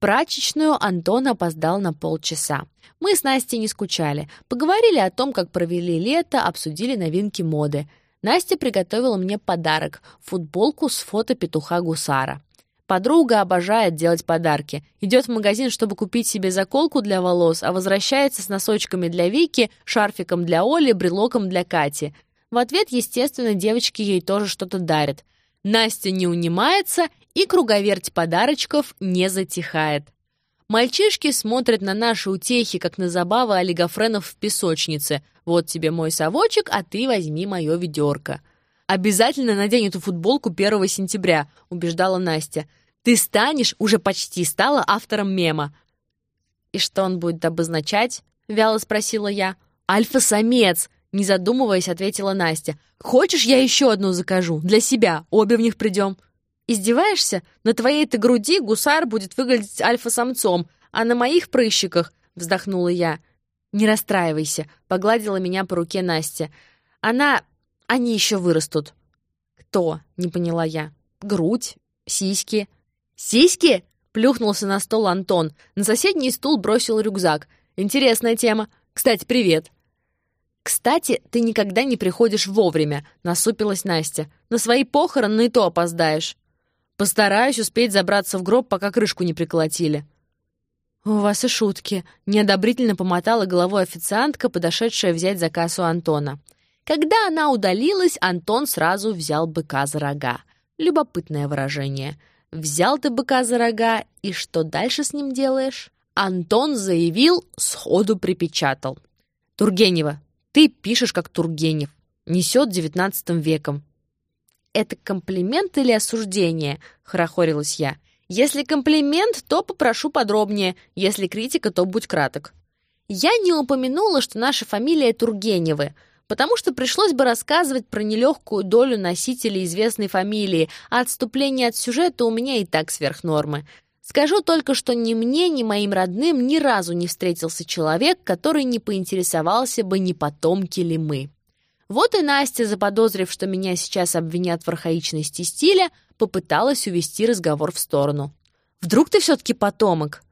Прачечную Антон опоздал на полчаса. Мы с Настей не скучали. Поговорили о том, как провели лето, обсудили новинки моды. Настя приготовила мне подарок — футболку с фото петуха Гусара. Подруга обожает делать подарки. Идет в магазин, чтобы купить себе заколку для волос, а возвращается с носочками для Вики, шарфиком для Оли, брелоком для Кати. В ответ, естественно, девочки ей тоже что-то дарят. Настя не унимается, и круговерть подарочков не затихает. Мальчишки смотрят на наши утехи, как на забавы олигофренов в песочнице. Вот тебе мой совочек, а ты возьми мое ведерко. «Обязательно надень эту футболку 1 сентября», — убеждала Настя. Ты станешь, уже почти стала автором мема». «И что он будет обозначать?» — вяло спросила я. «Альфа-самец!» — не задумываясь, ответила Настя. «Хочешь, я еще одну закажу? Для себя. Обе в них придем». «Издеваешься? На твоей-то груди гусар будет выглядеть альфа-самцом, а на моих прыщиках...» — вздохнула я. «Не расстраивайся», — погладила меня по руке Настя. «Она... они еще вырастут». «Кто?» — не поняла я. «Грудь? Сиськи?» «Сиськи?» — плюхнулся на стол Антон. На соседний стул бросил рюкзак. «Интересная тема. Кстати, привет!» «Кстати, ты никогда не приходишь вовремя», — насупилась Настя. «На свои похороны и то опоздаешь». «Постараюсь успеть забраться в гроб, пока крышку не приколотили». «У вас и шутки», — неодобрительно помотала головой официантка, подошедшая взять заказ у Антона. Когда она удалилась, Антон сразу взял быка за рога. Любопытное выражение — Взял ты быка за рога, и что дальше с ним делаешь? Антон заявил, сходу припечатал. Тургенева, ты пишешь как Тургенев. Несет девятнадцатым веком. Это комплимент или осуждение? Хорохорилась я. Если комплимент, то попрошу подробнее. Если критика, то будь краток. Я не упомянула, что наша фамилия Тургеневы — потому что пришлось бы рассказывать про нелегкую долю носителей известной фамилии, а отступление от сюжета у меня и так сверх нормы. Скажу только, что ни мне, ни моим родным ни разу не встретился человек, который не поинтересовался бы, не потомки ли мы. Вот и Настя, заподозрив, что меня сейчас обвинят в архаичности стиля, попыталась увести разговор в сторону. «Вдруг ты все-таки потомок?»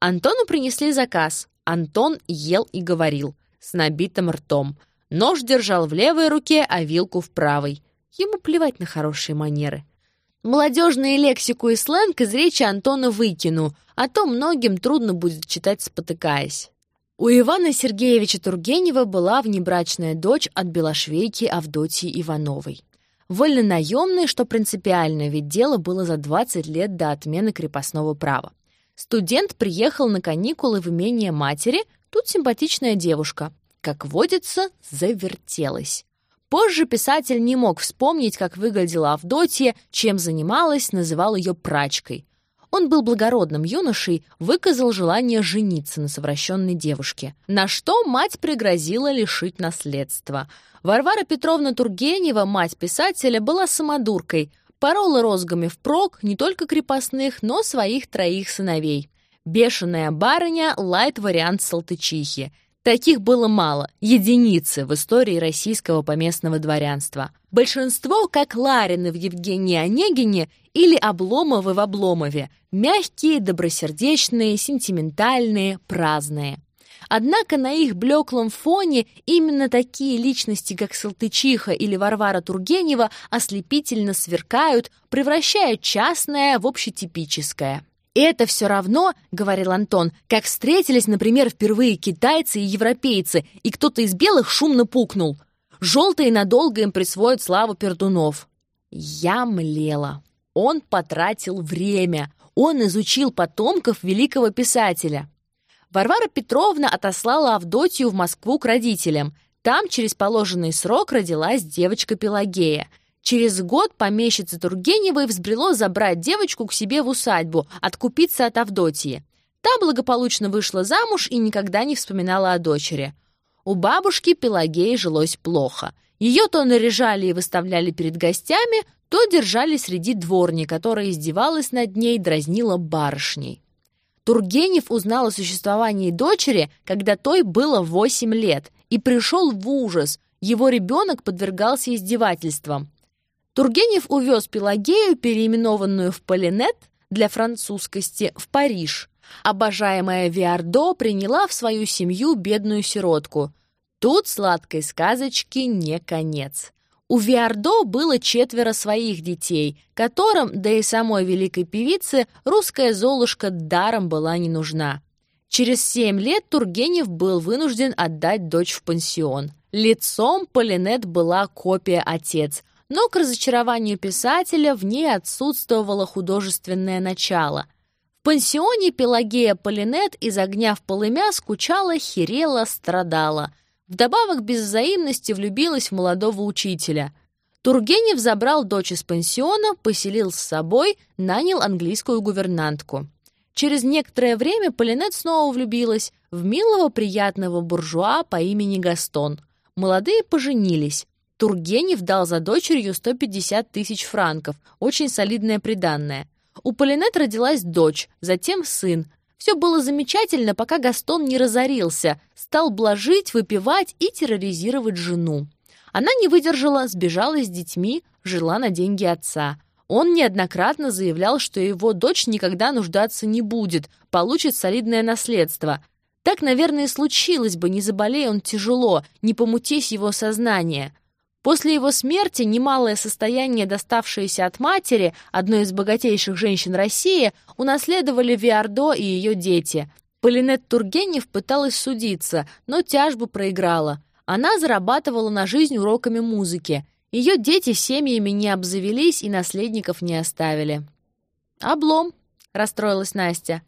Антону принесли заказ. Антон ел и говорил, с набитым ртом – Нож держал в левой руке, а вилку в правой. Ему плевать на хорошие манеры. Молодежную лексику и сленг из речи Антона выкину, а то многим трудно будет читать, спотыкаясь. У Ивана Сергеевича Тургенева была внебрачная дочь от белошвейки Авдотьи Ивановой. Вольнонаемной, что принципиально, ведь дело было за 20 лет до отмены крепостного права. Студент приехал на каникулы в имение матери, тут симпатичная девушка как водится, завертелась. Позже писатель не мог вспомнить, как выглядела Авдотья, чем занималась, называл ее прачкой. Он был благородным юношей, выказал желание жениться на совращенной девушке, на что мать пригрозила лишить наследства. Варвара Петровна Тургенева, мать писателя, была самодуркой, порола розгами впрок не только крепостных, но своих троих сыновей. Бешеная барыня — лайт-вариант Салтычихи. Таких было мало, единицы в истории российского поместного дворянства. Большинство, как Ларины в Евгении Онегине или Обломовы в Обломове, мягкие, добросердечные, сентиментальные, праздные. Однако на их блеклом фоне именно такие личности, как Салтычиха или Варвара Тургенева, ослепительно сверкают, превращая частное в общетипическое. «Это все равно, — говорил Антон, — как встретились, например, впервые китайцы и европейцы, и кто-то из белых шумно пукнул. Желтые надолго им присвоят славу пердунов». Я млела. Он потратил время. Он изучил потомков великого писателя. Варвара Петровна отослала Авдотью в Москву к родителям. Там через положенный срок родилась девочка Пелагея — Через год помещица Тургеневой взбрело забрать девочку к себе в усадьбу, откупиться от Авдотьи. Та благополучно вышла замуж и никогда не вспоминала о дочери. У бабушки Пелагеи жилось плохо. Ее то наряжали и выставляли перед гостями, то держали среди дворни, которая издевалась над ней, дразнила барышней. Тургенев узнал о существовании дочери, когда той было 8 лет, и пришел в ужас. Его ребенок подвергался издевательствам. Тургенев увез Пелагею, переименованную в Полинет, для французскости в Париж. Обожаемая Виардо приняла в свою семью бедную сиротку. Тут сладкой сказочки не конец. У Виардо было четверо своих детей, которым, да и самой великой певице, русская Золушка даром была не нужна. Через семь лет Тургенев был вынужден отдать дочь в пансион. Лицом Полинет была копия отец, но к разочарованию писателя в ней отсутствовало художественное начало. Пансионе Пелагея Полинет из огня в полымя скучала, херела, страдала – Вдобавок без взаимности влюбилась в молодого учителя. Тургенев забрал дочь из пансиона, поселил с собой, нанял английскую гувернантку. Через некоторое время Полинет снова влюбилась в милого приятного буржуа по имени Гастон. Молодые поженились. Тургенев дал за дочерью 150 тысяч франков, очень солидное приданное. У Полинет родилась дочь, затем сын, все было замечательно, пока Гастон не разорился, стал блажить, выпивать и терроризировать жену. Она не выдержала, сбежала с детьми, жила на деньги отца. Он неоднократно заявлял, что его дочь никогда нуждаться не будет, получит солидное наследство. Так, наверное, случилось бы, не заболея он тяжело, не помутись его сознание. После его смерти немалое состояние, доставшееся от матери, одной из богатейших женщин России, унаследовали Виардо и ее дети. Полинет Тургенев пыталась судиться, но тяжбу проиграла. Она зарабатывала на жизнь уроками музыки. Ее дети семьями не обзавелись и наследников не оставили. «Облом», — расстроилась Настя.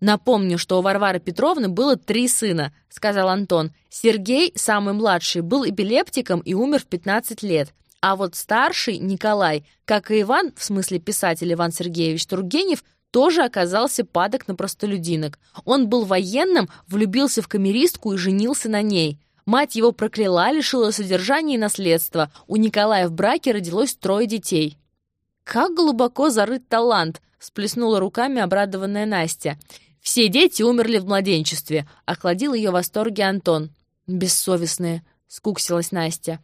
«Напомню, что у Варвары Петровны было три сына», — сказал Антон. «Сергей, самый младший, был эпилептиком и умер в 15 лет. А вот старший, Николай, как и Иван, в смысле писатель Иван Сергеевич Тургенев, тоже оказался падок на простолюдинок. Он был военным, влюбился в камеристку и женился на ней. Мать его прокляла, лишила содержания и наследства. У Николая в браке родилось трое детей. «Как глубоко зарыт талант!» — всплеснула руками обрадованная Настя. Все дети умерли в младенчестве», — охладил ее восторге Антон. «Бессовестные», — скуксилась Настя.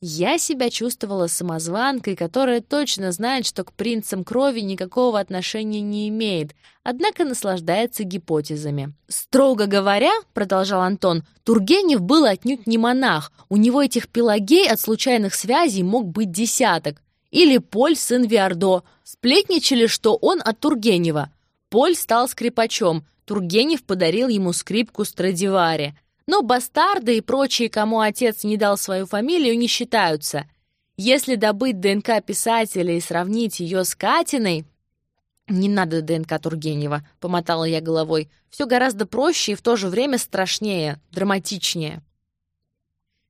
Я себя чувствовала самозванкой, которая точно знает, что к принцам крови никакого отношения не имеет, однако наслаждается гипотезами. «Строго говоря», — продолжал Антон, — «Тургенев был отнюдь не монах, у него этих пелагей от случайных связей мог быть десяток. Или Поль, сын Виардо. Сплетничали, что он от Тургенева. Поль стал скрипачом, Тургенев подарил ему скрипку Страдивари. Но бастарды и прочие, кому отец не дал свою фамилию, не считаются. Если добыть ДНК писателя и сравнить ее с Катиной... «Не надо ДНК Тургенева», — помотала я головой. «Все гораздо проще и в то же время страшнее, драматичнее».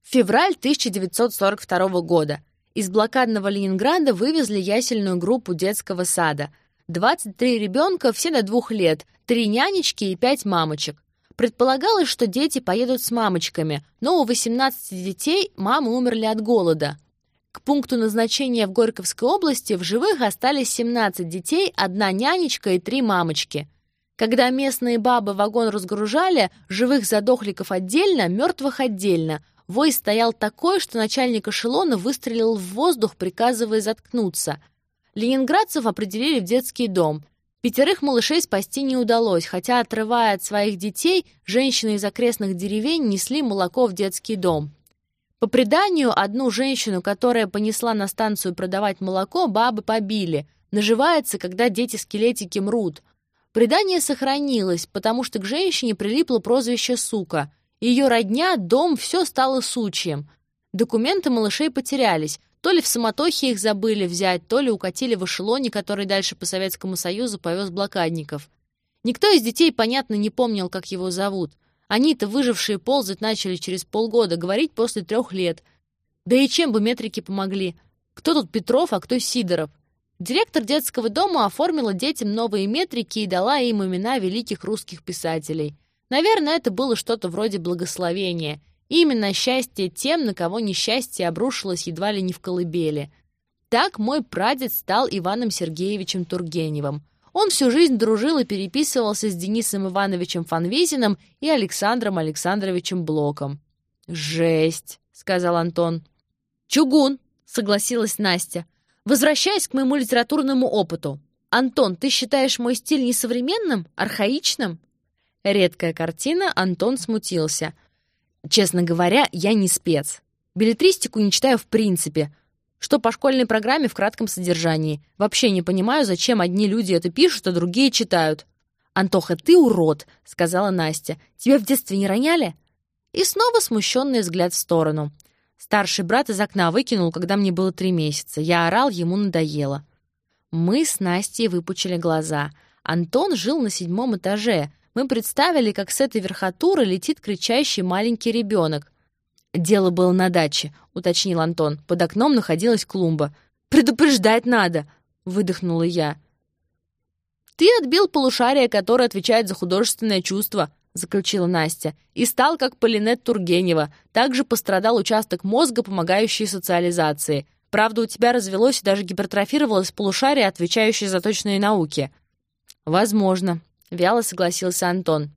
Февраль 1942 года. Из блокадного Ленинграда вывезли ясельную группу детского сада — 23 ребенка, все до двух лет, три нянечки и пять мамочек. Предполагалось, что дети поедут с мамочками, но у 18 детей мамы умерли от голода. К пункту назначения в Горьковской области в живых остались 17 детей, одна нянечка и три мамочки. Когда местные бабы вагон разгружали, живых задохликов отдельно, мертвых отдельно. Вой стоял такой, что начальник эшелона выстрелил в воздух, приказывая заткнуться – Ленинградцев определили в детский дом. Пятерых малышей спасти не удалось, хотя, отрывая от своих детей, женщины из окрестных деревень несли молоко в детский дом. По преданию, одну женщину, которая понесла на станцию продавать молоко, бабы побили. Наживается, когда дети-скелетики мрут. Предание сохранилось, потому что к женщине прилипло прозвище «сука». Ее родня, дом, все стало сучьем. Документы малышей потерялись, то ли в самотохе их забыли взять, то ли укатили в эшелоне, который дальше по Советскому Союзу повез блокадников. Никто из детей, понятно, не помнил, как его зовут. Они-то, выжившие, ползать начали через полгода, говорить после трех лет. Да и чем бы метрики помогли? Кто тут Петров, а кто Сидоров? Директор детского дома оформила детям новые метрики и дала им имена великих русских писателей. Наверное, это было что-то вроде благословения. Именно счастье тем, на кого несчастье обрушилось едва ли не в колыбели. Так мой прадед стал Иваном Сергеевичем Тургеневым. Он всю жизнь дружил и переписывался с Денисом Ивановичем Фанвизиным и Александром Александровичем Блоком. «Жесть!» — сказал Антон. «Чугун!» — согласилась Настя. «Возвращаясь к моему литературному опыту. «Антон, ты считаешь мой стиль несовременным, архаичным?» Редкая картина, Антон смутился. «Честно говоря, я не спец. Билетристику не читаю в принципе. Что по школьной программе в кратком содержании. Вообще не понимаю, зачем одни люди это пишут, а другие читают». «Антоха, ты урод», — сказала Настя. «Тебя в детстве не роняли?» И снова смущенный взгляд в сторону. Старший брат из окна выкинул, когда мне было три месяца. Я орал, ему надоело. Мы с Настей выпучили глаза. Антон жил на седьмом этаже. Мы представили, как с этой верхотуры летит кричащий маленький ребенок. «Дело было на даче», — уточнил Антон. Под окном находилась клумба. «Предупреждать надо!» — выдохнула я. «Ты отбил полушарие, которое отвечает за художественное чувство», — заключила Настя, «и стал как Полинет Тургенева. Также пострадал участок мозга, помогающий социализации. Правда, у тебя развелось и даже гипертрофировалось полушарие, отвечающее за точные науки». «Возможно», — вяло согласился Антон.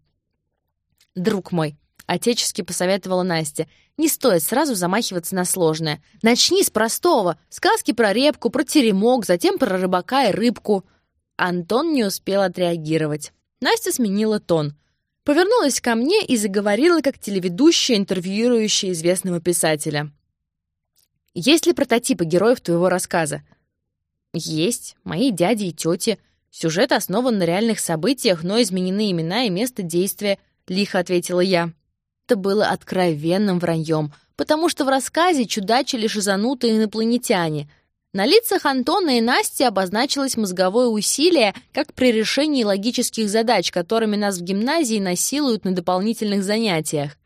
«Друг мой», — отечески посоветовала Настя, «не стоит сразу замахиваться на сложное. Начни с простого. Сказки про репку, про теремок, затем про рыбака и рыбку». Антон не успел отреагировать. Настя сменила тон. Повернулась ко мне и заговорила как телеведущая, интервьюирующая известного писателя. Есть ли прототипы героев твоего рассказа? Есть. Мои дяди и тети. Сюжет основан на реальных событиях, но изменены имена и место действия, лихо ответила я. Это было откровенным враньем, потому что в рассказе чудачили шизанутые инопланетяне. На лицах Антона и Насти обозначилось мозговое усилие, как при решении логических задач, которыми нас в гимназии насилуют на дополнительных занятиях.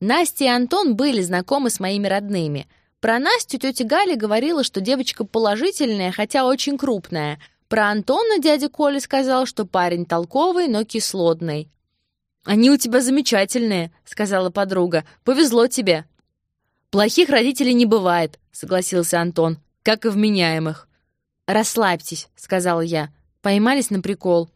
Настя и Антон были знакомы с моими родными — про Настю тетя Галя говорила, что девочка положительная, хотя очень крупная. Про Антона дядя Коля сказал, что парень толковый, но кислотный. «Они у тебя замечательные», — сказала подруга. «Повезло тебе». «Плохих родителей не бывает», — согласился Антон, «как и вменяемых». «Расслабьтесь», — сказала я. Поймались на прикол.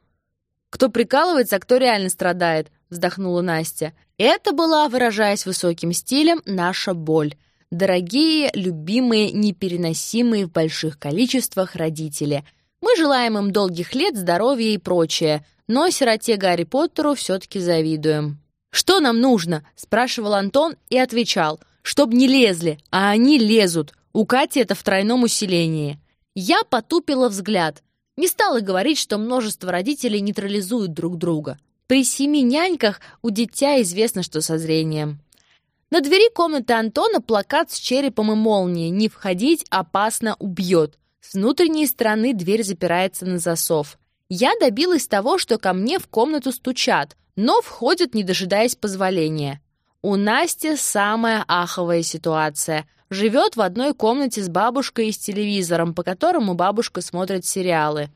«Кто прикалывается, а кто реально страдает», — вздохнула Настя. Это была, выражаясь высоким стилем, наша боль — Дорогие, любимые, непереносимые в больших количествах родители. Мы желаем им долгих лет, здоровья и прочее, но сироте Гарри Поттеру все-таки завидуем. «Что нам нужно?» — спрашивал Антон и отвечал. «Чтоб не лезли, а они лезут. У Кати это в тройном усилении». Я потупила взгляд. Не стала говорить, что множество родителей нейтрализуют друг друга. При семи няньках у дитя известно, что со зрением. На двери комнаты Антона плакат с черепом и молнией «Не входить, опасно, убьет». С внутренней стороны дверь запирается на засов. Я добилась того, что ко мне в комнату стучат, но входят, не дожидаясь позволения. У Насти самая аховая ситуация. Живет в одной комнате с бабушкой и с телевизором, по которому бабушка смотрит сериалы.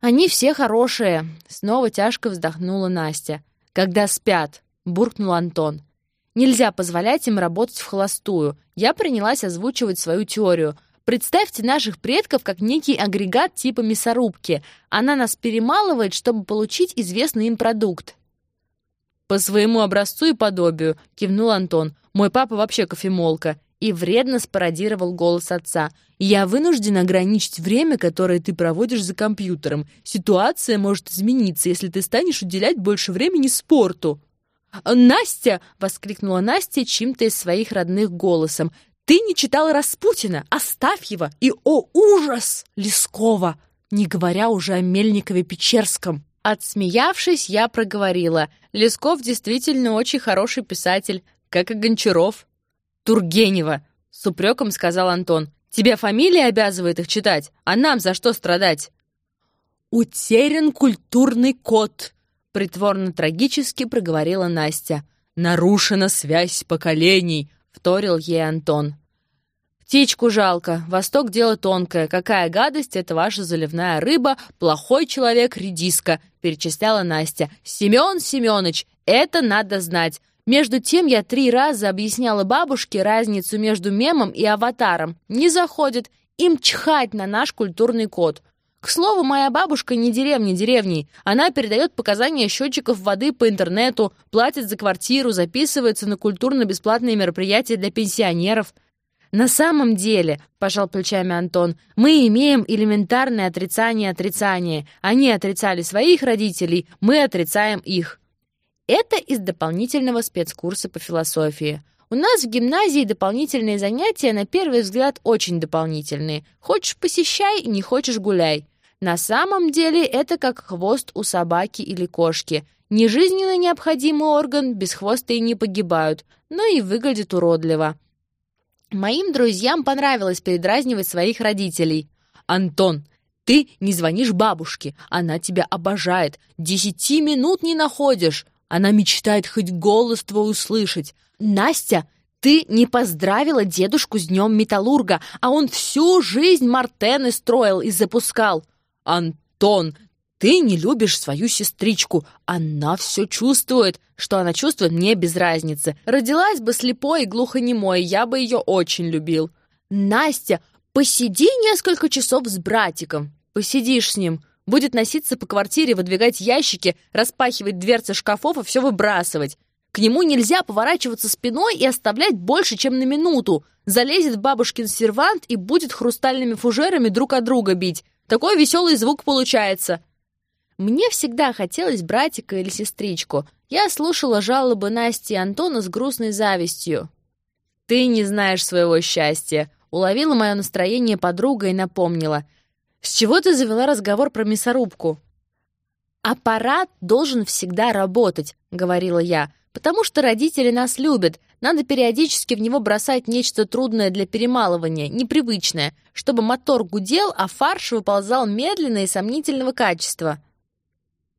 «Они все хорошие», — снова тяжко вздохнула Настя. «Когда спят», — буркнул Антон. Нельзя позволять им работать в холостую. Я принялась озвучивать свою теорию. Представьте наших предков как некий агрегат типа мясорубки. Она нас перемалывает, чтобы получить известный им продукт. «По своему образцу и подобию», — кивнул Антон. «Мой папа вообще кофемолка». И вредно спародировал голос отца. «Я вынужден ограничить время, которое ты проводишь за компьютером. Ситуация может измениться, если ты станешь уделять больше времени спорту». «Настя!» — воскликнула Настя чьим-то из своих родных голосом. «Ты не читала Распутина! Оставь его! И, о, ужас! Лескова! Не говоря уже о Мельникове-Печерском!» Отсмеявшись, я проговорила. «Лесков действительно очень хороший писатель, как и Гончаров». «Тургенева!» — с упреком сказал Антон. «Тебя фамилия обязывает их читать, а нам за что страдать?» «Утерян культурный код», притворно-трагически проговорила Настя. «Нарушена связь поколений», — вторил ей Антон. «Птичку жалко. Восток — дело тонкое. Какая гадость — это ваша заливная рыба, плохой человек — редиска», — перечисляла Настя. «Семен Семенович, это надо знать. Между тем я три раза объясняла бабушке разницу между мемом и аватаром. Не заходит. Им чхать на наш культурный код. К слову, моя бабушка не деревня деревней. Она передает показания счетчиков воды по интернету, платит за квартиру, записывается на культурно-бесплатные мероприятия для пенсионеров. «На самом деле», — пожал плечами Антон, «мы имеем элементарное отрицание отрицания. Они отрицали своих родителей, мы отрицаем их». Это из дополнительного спецкурса по философии. У нас в гимназии дополнительные занятия, на первый взгляд, очень дополнительные. Хочешь — посещай, не хочешь — гуляй. На самом деле это как хвост у собаки или кошки. Нежизненно необходимый орган, без хвоста и не погибают, но и выглядит уродливо. Моим друзьям понравилось передразнивать своих родителей. «Антон, ты не звонишь бабушке, она тебя обожает, десяти минут не находишь, она мечтает хоть голос твой услышать. Настя, ты не поздравила дедушку с днем металлурга, а он всю жизнь мартены строил и запускал. Антон, ты не любишь свою сестричку. Она все чувствует. Что она чувствует, мне без разницы. Родилась бы слепой и глухонемой, я бы ее очень любил. Настя, посиди несколько часов с братиком. Посидишь с ним. Будет носиться по квартире, выдвигать ящики, распахивать дверцы шкафов и все выбрасывать. К нему нельзя поворачиваться спиной и оставлять больше, чем на минуту. Залезет бабушкин сервант и будет хрустальными фужерами друг от друга бить. Такой веселый звук получается. Мне всегда хотелось братика или сестричку. Я слушала жалобы Насти и Антона с грустной завистью. «Ты не знаешь своего счастья», — уловила мое настроение подруга и напомнила. «С чего ты завела разговор про мясорубку?» «Аппарат должен всегда работать», — говорила я, «потому что родители нас любят. Надо периодически в него бросать нечто трудное для перемалывания, непривычное, чтобы мотор гудел, а фарш выползал медленно и сомнительного качества».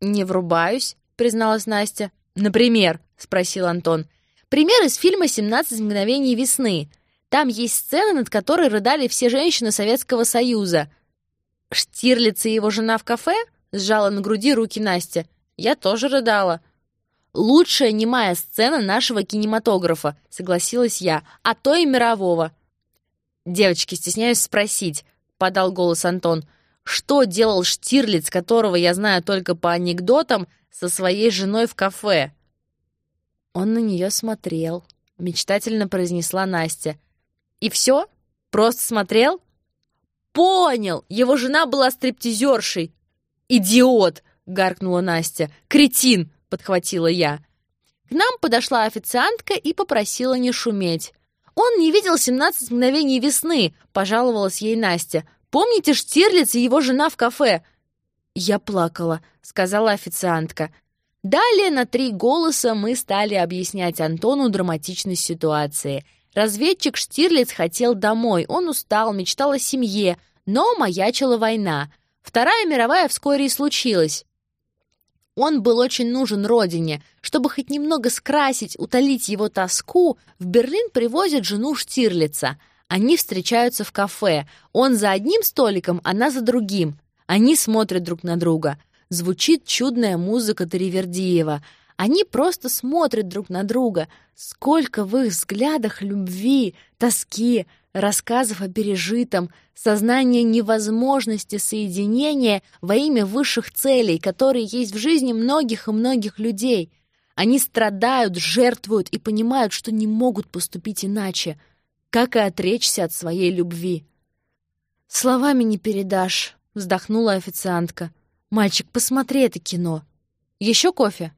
«Не врубаюсь», — призналась Настя. «Например?» — спросил Антон. «Пример из фильма «17 мгновений весны». Там есть сцена, над которой рыдали все женщины Советского Союза. «Штирлиц и его жена в кафе?» — сжала на груди руки Настя. «Я тоже рыдала». «Лучшая немая сцена нашего кинематографа», — согласилась я, «а то и мирового». «Девочки, стесняюсь спросить», — подал голос Антон, — что делал Штирлиц, которого я знаю только по анекдотам, со своей женой в кафе? Он на нее смотрел, мечтательно произнесла Настя. И все? Просто смотрел? Понял! Его жена была стриптизершей. Идиот! гаркнула Настя. Кретин! Подхватила я. К нам подошла официантка и попросила не шуметь. «Он не видел 17 мгновений весны», — пожаловалась ей Настя. Помните Штирлиц и его жена в кафе?» «Я плакала», — сказала официантка. Далее на три голоса мы стали объяснять Антону драматичность ситуации. Разведчик Штирлиц хотел домой, он устал, мечтал о семье, но маячила война. Вторая мировая вскоре и случилась. Он был очень нужен родине. Чтобы хоть немного скрасить, утолить его тоску, в Берлин привозят жену Штирлица — они встречаются в кафе. Он за одним столиком, она за другим. Они смотрят друг на друга. Звучит чудная музыка Таривердиева. Они просто смотрят друг на друга. Сколько в их взглядах любви, тоски, рассказов о пережитом, сознания невозможности соединения во имя высших целей, которые есть в жизни многих и многих людей. Они страдают, жертвуют и понимают, что не могут поступить иначе — как и отречься от своей любви. «Словами не передашь», — вздохнула официантка. «Мальчик, посмотри это кино. Еще кофе?»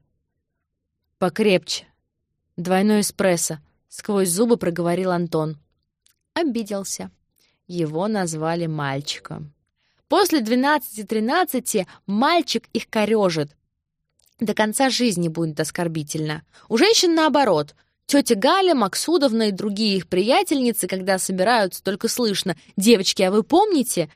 «Покрепче. Двойной эспрессо», — сквозь зубы проговорил Антон. Обиделся. Его назвали мальчиком. После двенадцати-тринадцати мальчик их корежит. До конца жизни будет оскорбительно. У женщин наоборот — Тетя Галя, Максудовна и другие их приятельницы, когда собираются, только слышно «Девочки, а вы помните?»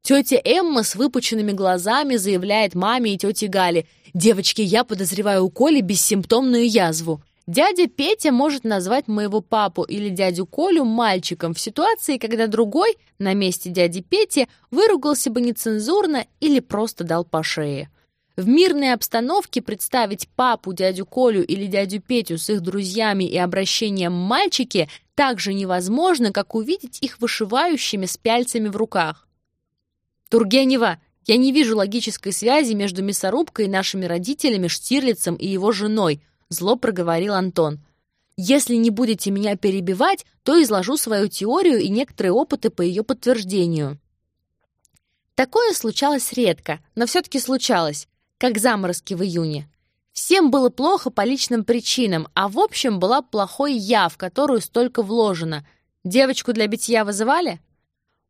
Тетя Эмма с выпученными глазами заявляет маме и тете Гале «Девочки, я подозреваю у Коли бессимптомную язву». Дядя Петя может назвать моего папу или дядю Колю мальчиком в ситуации, когда другой на месте дяди Пети выругался бы нецензурно или просто дал по шее. В мирной обстановке представить папу, дядю Колю или дядю Петю с их друзьями и обращением мальчики так же невозможно, как увидеть их вышивающими с пяльцами в руках. Тургенева, я не вижу логической связи между мясорубкой и нашими родителями Штирлицем и его женой, зло проговорил Антон. Если не будете меня перебивать, то изложу свою теорию и некоторые опыты по ее подтверждению. Такое случалось редко, но все-таки случалось, как заморозки в июне. Всем было плохо по личным причинам, а в общем была плохой я, в которую столько вложено. Девочку для битья вызывали?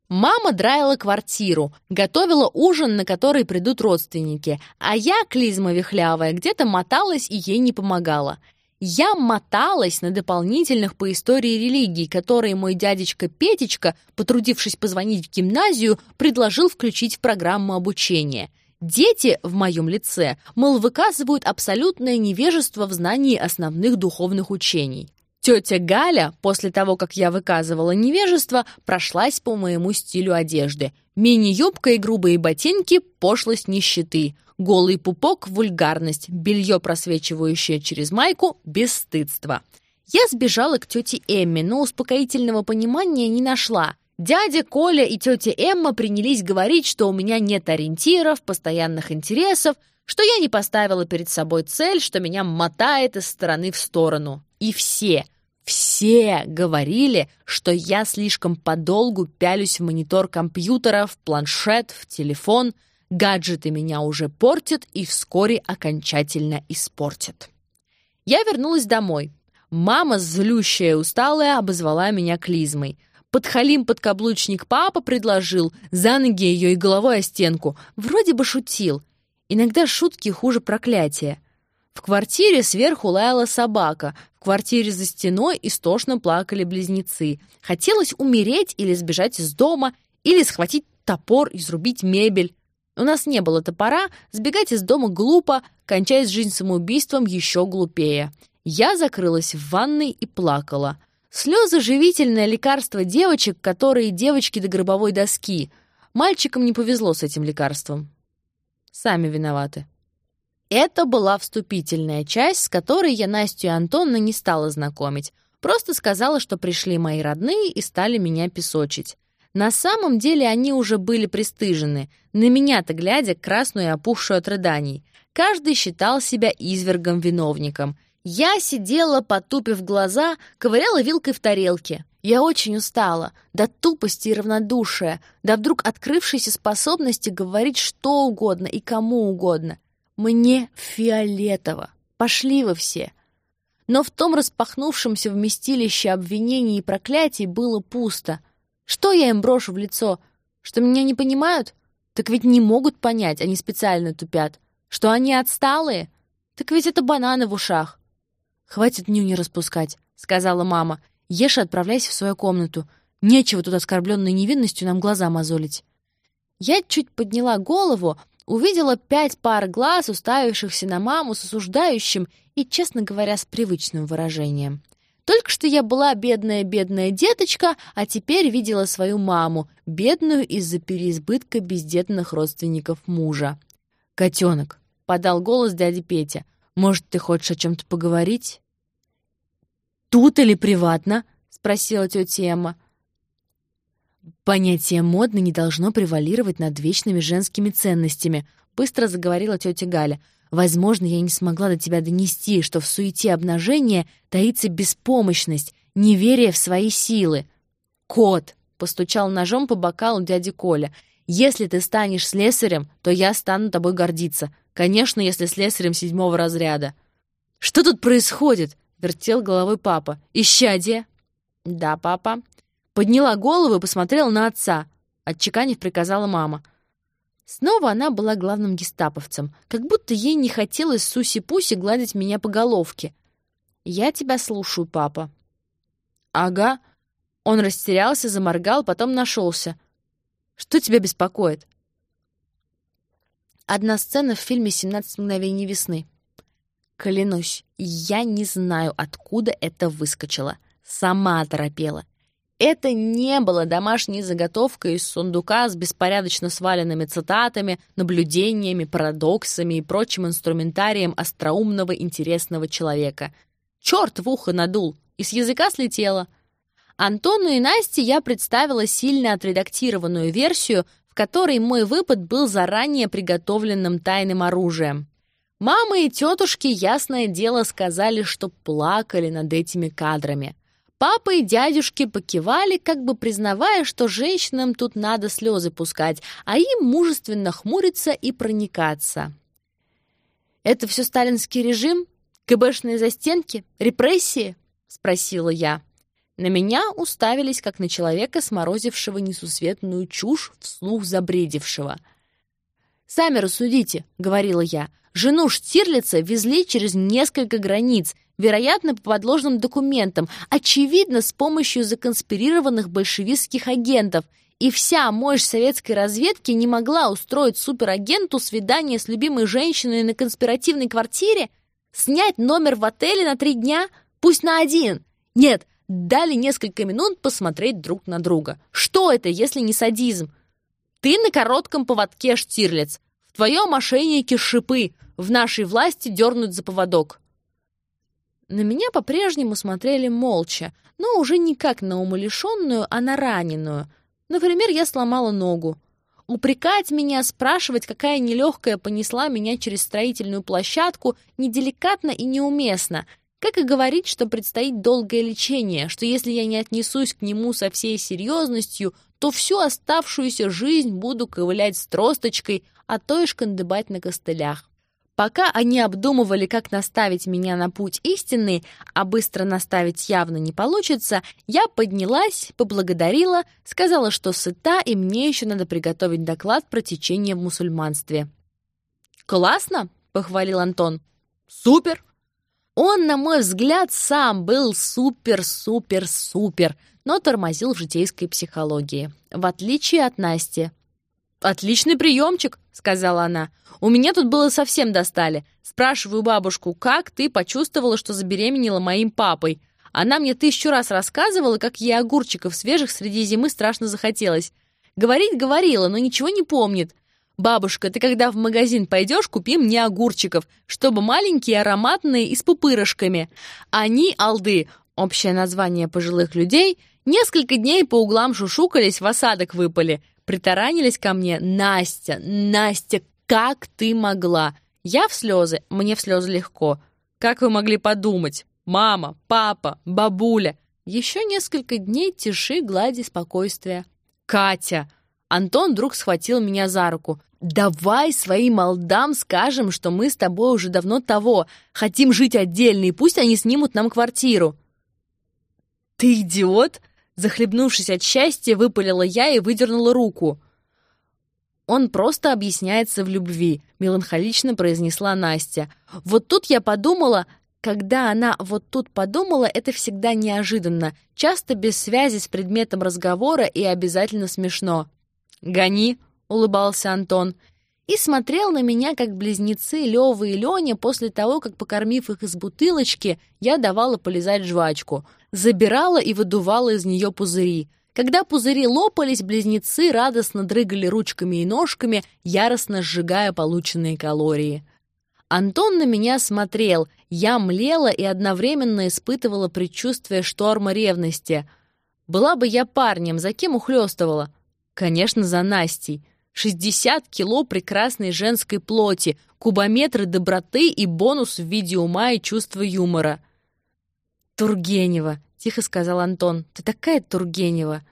Мама драила квартиру, готовила ужин, на который придут родственники, а я, клизма вихлявая, где-то моталась и ей не помогала. Я моталась на дополнительных по истории религий, которые мой дядечка Петечка, потрудившись позвонить в гимназию, предложил включить в программу обучения. Дети в моем лице, мол, выказывают абсолютное невежество в знании основных духовных учений. Тетя Галя, после того, как я выказывала невежество, прошлась по моему стилю одежды. Мини-юбка и грубые ботинки – пошлость нищеты. Голый пупок – вульгарность. Белье, просвечивающее через майку – бесстыдство. Я сбежала к тете Эмме, но успокоительного понимания не нашла. Дядя Коля и тетя Эмма принялись говорить, что у меня нет ориентиров, постоянных интересов, что я не поставила перед собой цель, что меня мотает из стороны в сторону. И все, все говорили, что я слишком подолгу пялюсь в монитор компьютера, в планшет, в телефон. Гаджеты меня уже портят и вскоре окончательно испортят. Я вернулась домой. Мама, злющая и усталая, обозвала меня клизмой. Подхалим-подкаблучник папа предложил за ноги ее и головой о стенку. Вроде бы шутил. Иногда шутки хуже проклятия. В квартире сверху лаяла собака, квартире за стеной истошно плакали близнецы. Хотелось умереть или сбежать из дома, или схватить топор и срубить мебель. У нас не было топора, сбегать из дома глупо, кончаясь жизнь самоубийством еще глупее. Я закрылась в ванной и плакала. Слезы — живительное лекарство девочек, которые девочки до гробовой доски. Мальчикам не повезло с этим лекарством. Сами виноваты. Это была вступительная часть, с которой я Настю и Антона не стала знакомить. Просто сказала, что пришли мои родные и стали меня песочить. На самом деле они уже были пристыжены, на меня-то глядя, красную и опухшую от рыданий. Каждый считал себя извергом-виновником. Я сидела, потупив глаза, ковыряла вилкой в тарелке. Я очень устала, до тупости и равнодушия, до вдруг открывшейся способности говорить что угодно и кому угодно. Мне фиолетово. Пошли вы все. Но в том распахнувшемся вместилище обвинений и проклятий было пусто. Что я им брошу в лицо? Что меня не понимают? Так ведь не могут понять, они специально тупят. Что они отсталые? Так ведь это бананы в ушах. «Хватит нюни распускать», — сказала мама. «Ешь и отправляйся в свою комнату. Нечего тут оскорбленной невинностью нам глаза мозолить». Я чуть подняла голову, увидела пять пар глаз, уставившихся на маму с осуждающим и, честно говоря, с привычным выражением. Только что я была бедная-бедная деточка, а теперь видела свою маму, бедную из-за переизбытка бездетных родственников мужа. «Котенок», — подал голос дяди Петя, — «может, ты хочешь о чем-то поговорить?» «Тут или приватно?» — спросила тетя Эмма. «Понятие модно не должно превалировать над вечными женскими ценностями», — быстро заговорила тетя Галя. «Возможно, я не смогла до тебя донести, что в суете обнажения таится беспомощность, неверие в свои силы». «Кот!» — постучал ножом по бокалу дяди Коля. «Если ты станешь слесарем, то я стану тобой гордиться. Конечно, если слесарем седьмого разряда». «Что тут происходит?» — вертел головой папа. «Исчадие?» «Да, папа», Подняла голову и посмотрела на отца. Отчеканив, приказала мама. Снова она была главным гестаповцем, как будто ей не хотелось Суси-Пуси гладить меня по головке. «Я тебя слушаю, папа». «Ага». Он растерялся, заморгал, потом нашелся. «Что тебя беспокоит?» Одна сцена в фильме «17 мгновений весны». Клянусь, я не знаю, откуда это выскочило. Сама оторопела. Это не было домашней заготовкой из сундука с беспорядочно сваленными цитатами, наблюдениями, парадоксами и прочим инструментарием остроумного интересного человека. Черт в ухо надул, и с языка слетело. Антону и Насте я представила сильно отредактированную версию, в которой мой выпад был заранее приготовленным тайным оружием. Мама и тетушки, ясное дело, сказали, что плакали над этими кадрами. Папа и дядюшки покивали, как бы признавая, что женщинам тут надо слезы пускать, а им мужественно хмуриться и проникаться. «Это все сталинский режим? КБшные застенки? Репрессии?» — спросила я. На меня уставились, как на человека, сморозившего несусветную чушь, вслух забредившего. «Сами рассудите», — говорила я. «Жену Штирлица везли через несколько границ, вероятно, по подложным документам, очевидно, с помощью законспирированных большевистских агентов, и вся мощь советской разведки не могла устроить суперагенту свидание с любимой женщиной на конспиративной квартире? Снять номер в отеле на три дня? Пусть на один. Нет, дали несколько минут посмотреть друг на друга. Что это, если не садизм? Ты на коротком поводке, Штирлиц. В твоем ошейнике шипы. В нашей власти дернуть за поводок. На меня по-прежнему смотрели молча, но уже не как на умалишенную, а на раненую. Например, я сломала ногу. Упрекать меня, спрашивать, какая нелегкая понесла меня через строительную площадку, неделикатно и неуместно — как и говорить, что предстоит долгое лечение, что если я не отнесусь к нему со всей серьезностью, то всю оставшуюся жизнь буду ковылять с тросточкой, а то и шкандыбать на костылях. Пока они обдумывали, как наставить меня на путь истинный, а быстро наставить явно не получится, я поднялась, поблагодарила, сказала, что сыта, и мне еще надо приготовить доклад про течение в мусульманстве. «Классно!» — похвалил Антон. «Супер!» Он, на мой взгляд, сам был супер-супер-супер, но тормозил в житейской психологии, в отличие от Насти. «Отличный приемчик», — сказала она. «У меня тут было совсем достали. Спрашиваю бабушку, как ты почувствовала, что забеременела моим папой? Она мне тысячу раз рассказывала, как ей огурчиков свежих среди зимы страшно захотелось. Говорить говорила, но ничего не помнит. «Бабушка, ты когда в магазин пойдешь, купи мне огурчиков, чтобы маленькие, ароматные и с пупырышками. Они, алды, общее название пожилых людей, несколько дней по углам шушукались, в осадок выпали. Притаранились ко мне. Настя, Настя, как ты могла? Я в слезы, мне в слезы легко. Как вы могли подумать? Мама, папа, бабуля. Еще несколько дней тиши, глади, спокойствия. Катя! Антон вдруг схватил меня за руку. «Давай своим молдам скажем, что мы с тобой уже давно того, хотим жить отдельно, и пусть они снимут нам квартиру». «Ты идиот!» Захлебнувшись от счастья, выпалила я и выдернула руку. «Он просто объясняется в любви», — меланхолично произнесла Настя. «Вот тут я подумала, когда она вот тут подумала, это всегда неожиданно, часто без связи с предметом разговора и обязательно смешно. «Гони!» — улыбался Антон. И смотрел на меня, как близнецы Лёва и Лёня после того, как, покормив их из бутылочки, я давала полизать жвачку. Забирала и выдувала из неё пузыри. Когда пузыри лопались, близнецы радостно дрыгали ручками и ножками, яростно сжигая полученные калории. Антон на меня смотрел, я млела и одновременно испытывала предчувствие шторма ревности. Была бы я парнем, за кем ухлёстывала? Конечно, за Настей. 60 кило прекрасной женской плоти, кубометры доброты и бонус в виде ума и чувства юмора. «Тургенева», — тихо сказал Антон, — «ты такая Тургенева».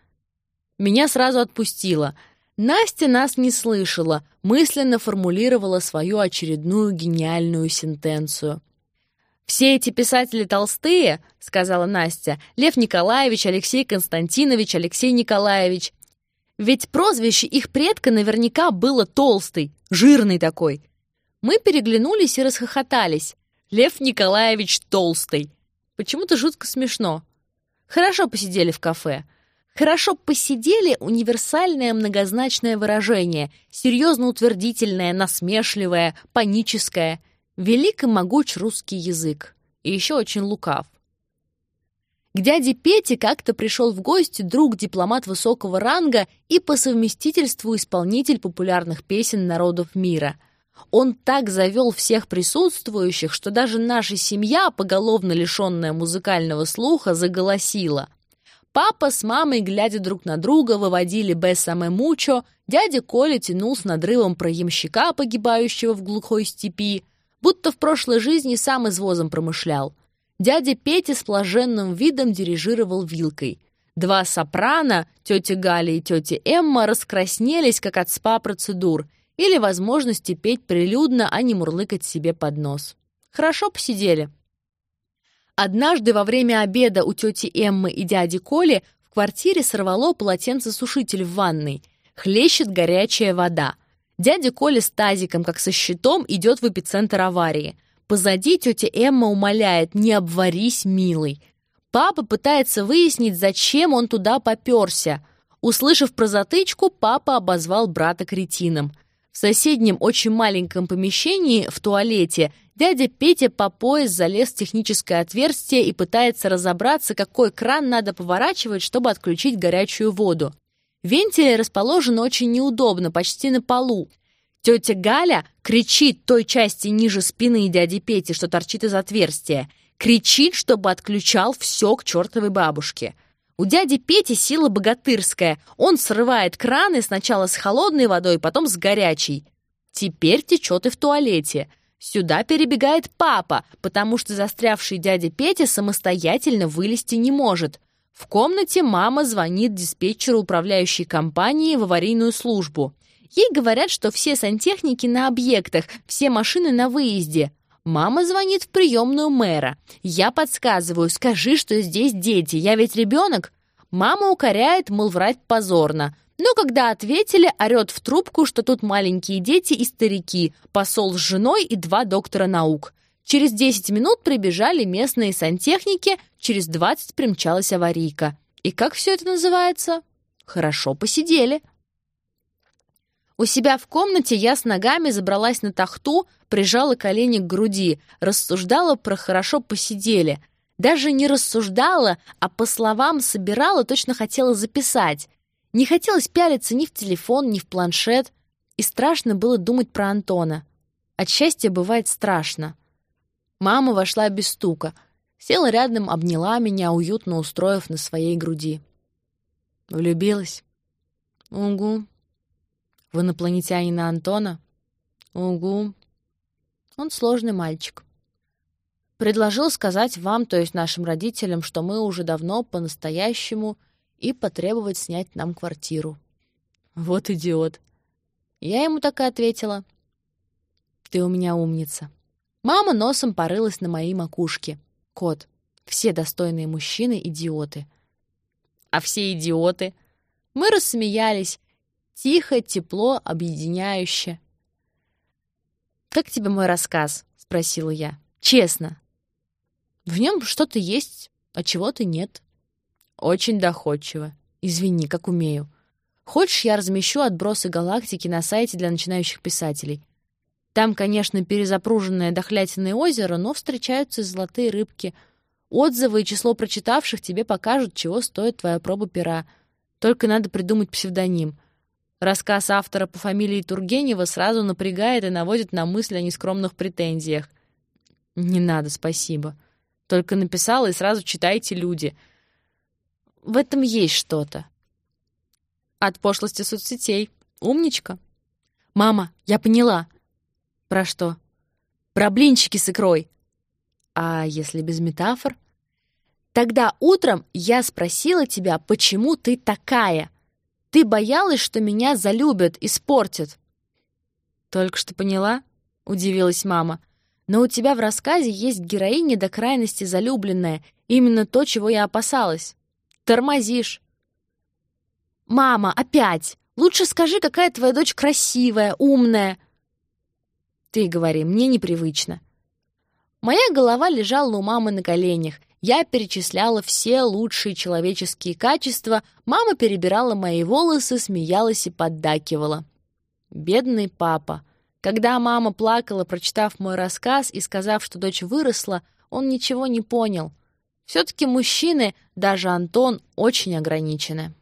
Меня сразу отпустила. Настя нас не слышала, мысленно формулировала свою очередную гениальную сентенцию. «Все эти писатели толстые», — сказала Настя, «Лев Николаевич, Алексей Константинович, Алексей Николаевич. Ведь прозвище их предка наверняка было толстый, жирный такой. Мы переглянулись и расхохотались. Лев Николаевич толстый. Почему-то жутко смешно. Хорошо посидели в кафе. Хорошо посидели — универсальное многозначное выражение, серьезно утвердительное, насмешливое, паническое. Велик и могуч русский язык. И еще очень лукав. К дяде Пете как-то пришел в гости друг-дипломат высокого ранга и по совместительству исполнитель популярных песен народов мира. Он так завел всех присутствующих, что даже наша семья, поголовно лишенная музыкального слуха, заголосила. Папа с мамой, глядя друг на друга, выводили «Бессаме мучо», дядя Коля тянул с надрывом про ямщика, погибающего в глухой степи, будто в прошлой жизни сам извозом промышлял. Дядя Петя с блаженным видом дирижировал вилкой. Два сопрано, тетя Галя и тетя Эмма, раскраснелись, как от спа-процедур, или возможности петь прилюдно, а не мурлыкать себе под нос. Хорошо посидели. Однажды во время обеда у тети Эммы и дяди Коли в квартире сорвало полотенцесушитель в ванной. Хлещет горячая вода. Дядя Коля с тазиком, как со щитом, идет в эпицентр аварии. Позади тетя Эмма умоляет «Не обварись, милый». Папа пытается выяснить, зачем он туда попёрся. Услышав про затычку, папа обозвал брата кретином. В соседнем очень маленьком помещении, в туалете, дядя Петя по пояс залез в техническое отверстие и пытается разобраться, какой кран надо поворачивать, чтобы отключить горячую воду. Вентили расположены очень неудобно, почти на полу. Тетя Галя кричит той части ниже спины дяди Пети, что торчит из отверстия. Кричит, чтобы отключал все к чертовой бабушке. У дяди Пети сила богатырская. Он срывает краны сначала с холодной водой, потом с горячей. Теперь течет и в туалете. Сюда перебегает папа, потому что застрявший дядя Петя самостоятельно вылезти не может. В комнате мама звонит диспетчеру управляющей компании в аварийную службу. Ей говорят, что все сантехники на объектах, все машины на выезде. Мама звонит в приемную мэра. Я подсказываю, скажи, что здесь дети, я ведь ребенок. Мама укоряет, мол, врать позорно. Но когда ответили, орет в трубку, что тут маленькие дети и старики, посол с женой и два доктора наук. Через 10 минут прибежали местные сантехники, через 20 примчалась аварийка. И как все это называется? Хорошо посидели. У себя в комнате я с ногами забралась на тахту, прижала колени к груди, рассуждала про «хорошо посидели». Даже не рассуждала, а по словам собирала, точно хотела записать. Не хотелось пялиться ни в телефон, ни в планшет. И страшно было думать про Антона. От счастья бывает страшно. Мама вошла без стука. Села рядом, обняла меня, уютно устроив на своей груди. Влюбилась? Угу. В инопланетянина Антона? Угу. Он сложный мальчик. Предложил сказать вам, то есть нашим родителям, что мы уже давно по-настоящему и потребовать снять нам квартиру. Вот идиот. Я ему так и ответила. Ты у меня умница. Мама носом порылась на моей макушке. Кот. Все достойные мужчины — идиоты. А все идиоты? Мы рассмеялись. Тихо, тепло, объединяюще. «Как тебе мой рассказ?» — спросила я. «Честно». «В нем что-то есть, а чего-то нет». «Очень доходчиво. Извини, как умею. Хочешь, я размещу отбросы галактики на сайте для начинающих писателей? Там, конечно, перезапруженное дохлятиное озеро, но встречаются золотые рыбки. Отзывы и число прочитавших тебе покажут, чего стоит твоя проба пера. Только надо придумать псевдоним. Рассказ автора по фамилии Тургенева сразу напрягает и наводит на мысль о нескромных претензиях. Не надо, спасибо. Только написала и сразу читайте люди. В этом есть что-то. От пошлости соцсетей. Умничка. Мама, я поняла. Про что? Про блинчики с икрой. А если без метафор? Тогда утром я спросила тебя, почему ты такая. Ты боялась, что меня залюбят, испортят. Только что поняла? Удивилась мама. Но у тебя в рассказе есть героиня до крайности залюбленная, именно то, чего я опасалась. Тормозишь. Мама, опять! Лучше скажи, какая твоя дочь красивая, умная. Ты говори, мне непривычно. Моя голова лежала у мамы на коленях. Я перечисляла все лучшие человеческие качества, мама перебирала мои волосы, смеялась и поддакивала. Бедный папа. Когда мама плакала, прочитав мой рассказ и сказав, что дочь выросла, он ничего не понял. Все-таки мужчины, даже Антон, очень ограничены.